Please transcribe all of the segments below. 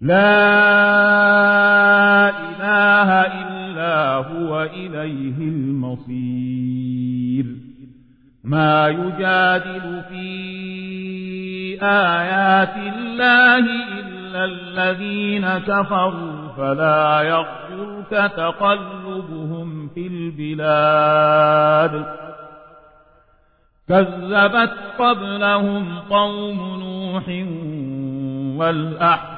لا إله إلا هو إليه المصير. ما يجادل في آيات الله إلا الذين كفروا فلا يغفرك تقلبهم في البلاد. كذبت قبلهم قوم نوح والأحزاب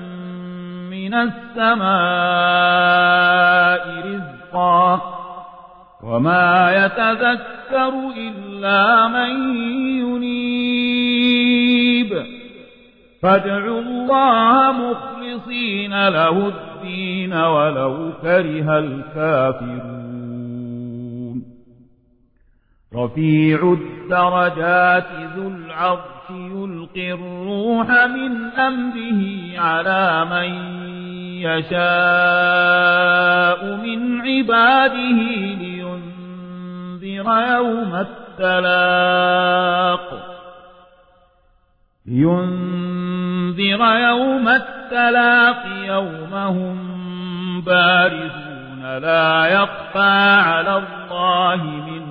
من السماء رزقا وما يتذكر إلا من ينيب. فادعوا الله مخلصين له الدين ولو كره الكافرون. رفيع الدرجات ذو العرش يلقي الروح من أمره على من يشاء من عباده لينذر يوم التلاق. لينذر يوم التلاق يوم هم بارزون. لا يخفى على الله منهم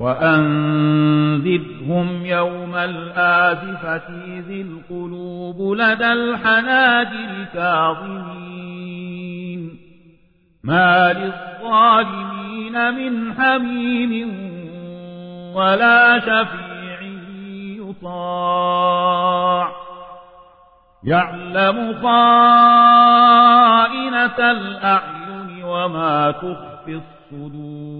وأنذرهم يوم الآزفة ذي القلوب لدى الحناجر كاظمين. ما للظالمين من حميم ولا شفيع يطاع. يعلم خائنة الأعين وما تخفي الصدور.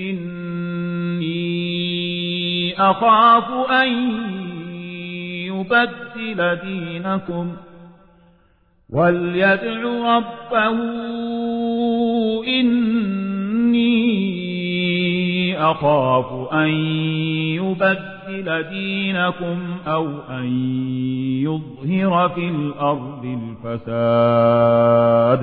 إني أخاف أن يبدل دينكم وليدع ربه إني أخاف أن يبدل دينكم أو أن يظهر في الأرض الفساد.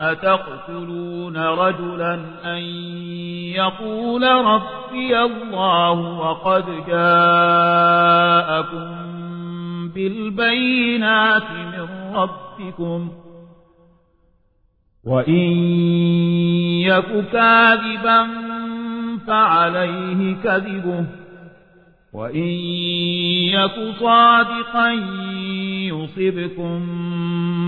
أتقتلون رجلا أن يقول ربي الله وقد جاءكم بالبينات من ربكم وإن يك كاذبا فعليه كذبه وإن يك صادقا يصبكم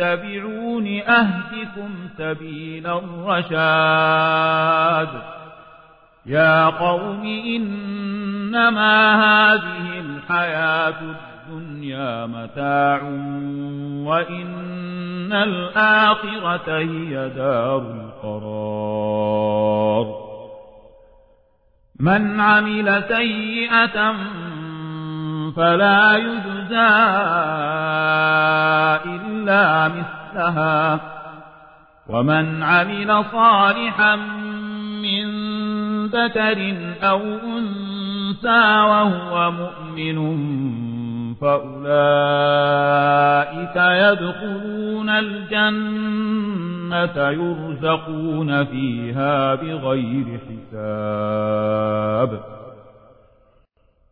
اتبعون أهدكم سبيل الرشاد. يا قوم إنما هذه الحياة الدنيا متاع وإن الآخرة هي دار القرار. من عمل سيئة فلا يجزى إلا مثلها. ومن عمل صالحا من ذكر أو أنثى وهو مؤمن فأولئك يدخلون الجنة يرزقون فيها بغير حساب.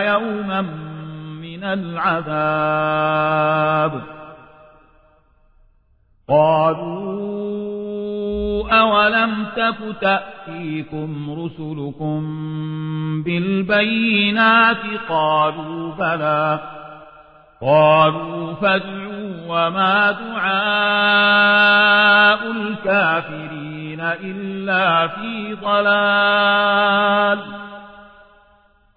يوما من العذاب قالوا أولم تك تأتيكم رسلكم بالبينات قالوا بلى قالوا فادعوا وما دعاء الكافرين إلا في ضلال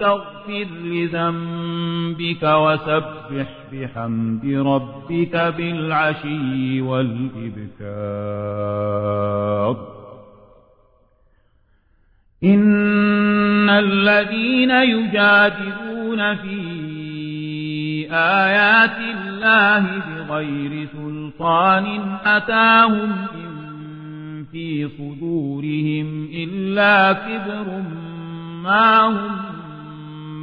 واستغفر لذنبك وسبح بحمد ربك بالعشي والإبكار. إن الذين يجادلون في آيات الله بغير سلطان أتاهم في صدورهم إلا كبر ما هم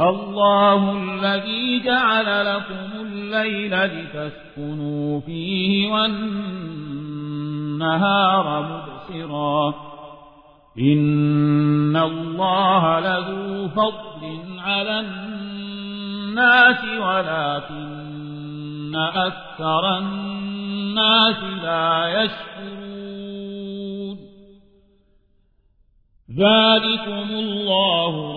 الله الذي جعل لكم الليل لتسكنوا فيه والنهار مبصرا. إن الله له فضل على الناس ولكن أكثر الناس لا يشكرون. ذلكم الله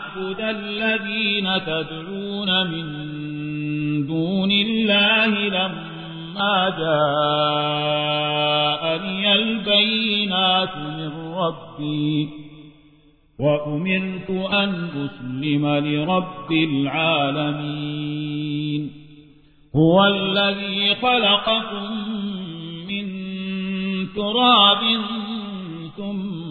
أعبد الذين تدعون من دون الله لما جاءني البينات من ربي وأمرت أن أسلم لرب العالمين هو الذي خلقكم من تراب ثم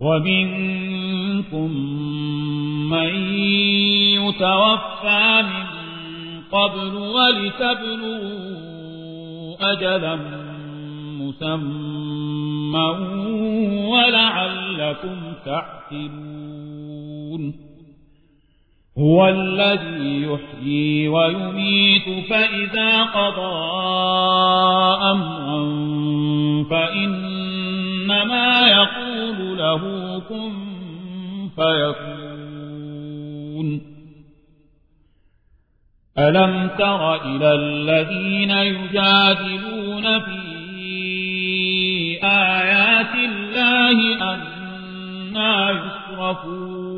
ومنكم من يتوفى من قبل ولتبلغوا أجلا مسمى ولعلكم تعقلون. هو الذي يحيي ويميت فإذا قضى أمرا فإنما يقول له كن فيكون. ألم تر إلى الذين يجادلون في آيات الله أنا يصرفون؟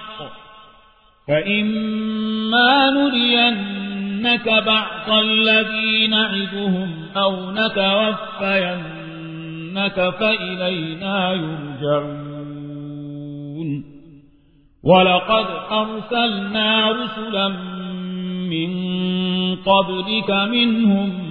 فإما نرينك بعض الذي نعدهم أو نتوفينك فإلينا يرجعون ولقد أرسلنا رسلا من قبلك منهم